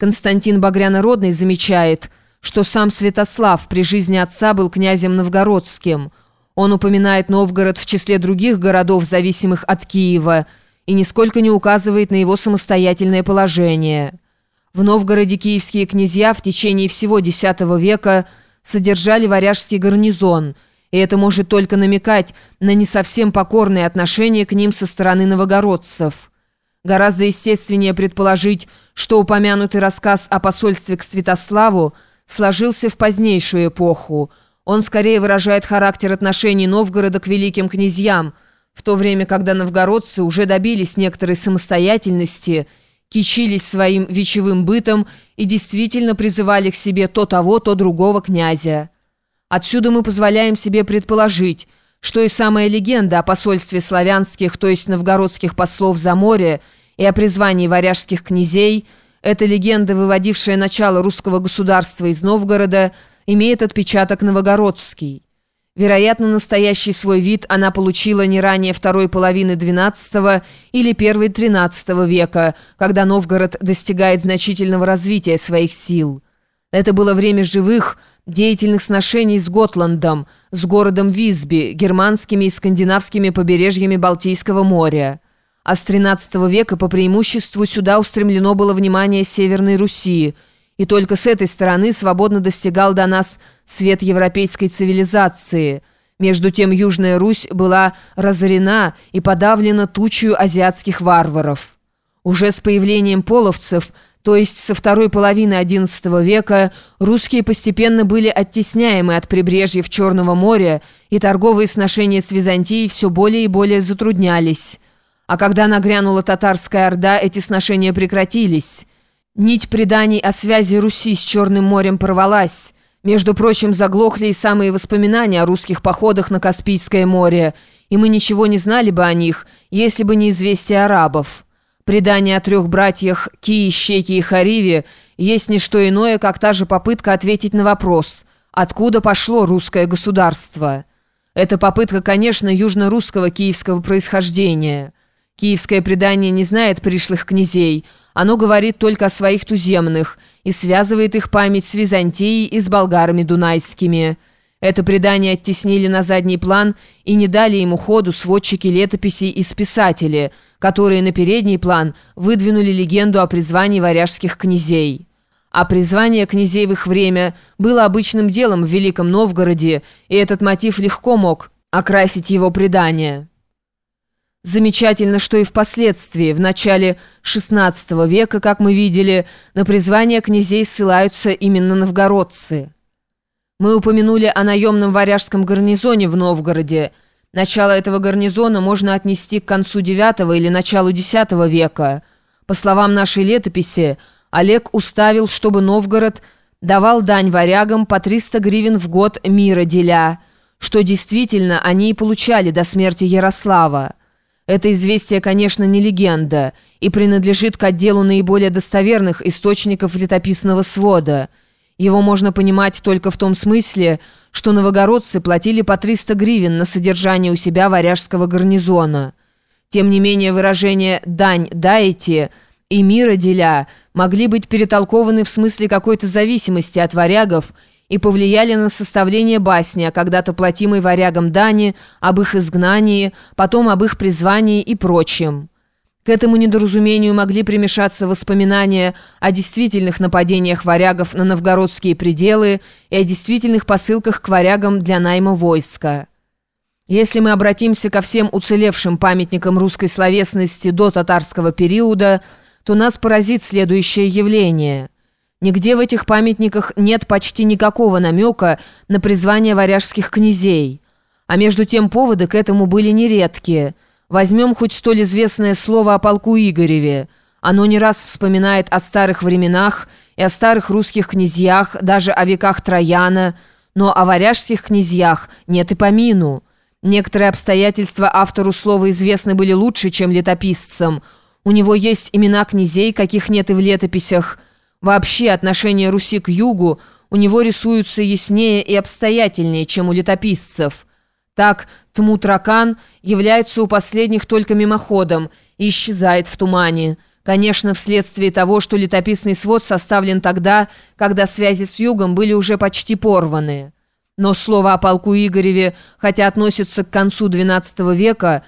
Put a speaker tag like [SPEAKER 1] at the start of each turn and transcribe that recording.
[SPEAKER 1] Константин Багрянородный замечает, что сам Святослав при жизни отца был князем новгородским. Он упоминает Новгород в числе других городов, зависимых от Киева, и нисколько не указывает на его самостоятельное положение. В Новгороде киевские князья в течение всего X века содержали варяжский гарнизон, и это может только намекать на не совсем покорное отношение к ним со стороны новогородцев. Гораздо естественнее предположить, что упомянутый рассказ о посольстве к Святославу сложился в позднейшую эпоху. Он скорее выражает характер отношений Новгорода к великим князьям, в то время, когда новгородцы уже добились некоторой самостоятельности, кичились своим вечевым бытом и действительно призывали к себе то того, то другого князя. Отсюда мы позволяем себе предположить – что и самая легенда о посольстве славянских, то есть новгородских послов за море, и о призвании варяжских князей, эта легенда, выводившая начало русского государства из Новгорода, имеет отпечаток новогородский. Вероятно, настоящий свой вид она получила не ранее второй половины XII или первой XIII века, когда Новгород достигает значительного развития своих сил. Это было время живых, деятельных сношений с Готландом, с городом Висби, германскими и скандинавскими побережьями Балтийского моря. А с XIII века по преимуществу сюда устремлено было внимание Северной Руси, и только с этой стороны свободно достигал до нас свет европейской цивилизации. Между тем Южная Русь была разорена и подавлена тучью азиатских варваров. Уже с появлением половцев – то есть со второй половины XI века русские постепенно были оттесняемы от прибрежьев Черного моря, и торговые сношения с Византией все более и более затруднялись. А когда нагрянула татарская орда, эти сношения прекратились. Нить преданий о связи Руси с Черным морем порвалась. Между прочим, заглохли и самые воспоминания о русских походах на Каспийское море, и мы ничего не знали бы о них, если бы не известие арабов. Предание о трех братьях Ки, Щеки и Хариве есть не что иное, как та же попытка ответить на вопрос «Откуда пошло русское государство?». Эта попытка, конечно, южно-русского киевского происхождения. Киевское предание не знает пришлых князей, оно говорит только о своих туземных и связывает их память с Византией и с болгарами дунайскими – это предание оттеснили на задний план и не дали ему ходу сводчики летописей и списатели, которые на передний план выдвинули легенду о призвании варяжских князей. А призвание князей в их время было обычным делом в Великом Новгороде, и этот мотив легко мог окрасить его предание. Замечательно, что и впоследствии, в начале XVI века, как мы видели, на призвание князей ссылаются именно новгородцы. Мы упомянули о наемном варяжском гарнизоне в Новгороде. Начало этого гарнизона можно отнести к концу IX или началу X века. По словам нашей летописи, Олег уставил, чтобы Новгород давал дань варягам по 300 гривен в год мира деля, что действительно они и получали до смерти Ярослава. Это известие, конечно, не легенда и принадлежит к отделу наиболее достоверных источников летописного свода – его можно понимать только в том смысле, что новогородцы платили по 300 гривен на содержание у себя варяжского гарнизона. Тем не менее выражение «дань дайте» и «мира деля» могли быть перетолкованы в смысле какой-то зависимости от варягов и повлияли на составление басни о когда-то платимой варягам дани, об их изгнании, потом об их призвании и прочем. К этому недоразумению могли примешаться воспоминания о действительных нападениях варягов на новгородские пределы и о действительных посылках к варягам для найма войска. Если мы обратимся ко всем уцелевшим памятникам русской словесности до татарского периода, то нас поразит следующее явление. Нигде в этих памятниках нет почти никакого намека на призвание варяжских князей, а между тем поводы к этому были нередкие – Возьмем хоть столь известное слово о полку Игореве. Оно не раз вспоминает о старых временах и о старых русских князьях, даже о веках Трояна, но о варяжских князьях нет и помину. Некоторые обстоятельства автору слова известны были лучше, чем летописцам. У него есть имена князей, каких нет и в летописях. Вообще отношение Руси к югу у него рисуются яснее и обстоятельнее, чем у летописцев. Так Тмутракан является у последних только мимоходом и исчезает в тумане. Конечно, вследствие того, что летописный свод составлен тогда, когда связи с югом были уже почти порваны. Но слово о полку Игореве, хотя относится к концу XII века,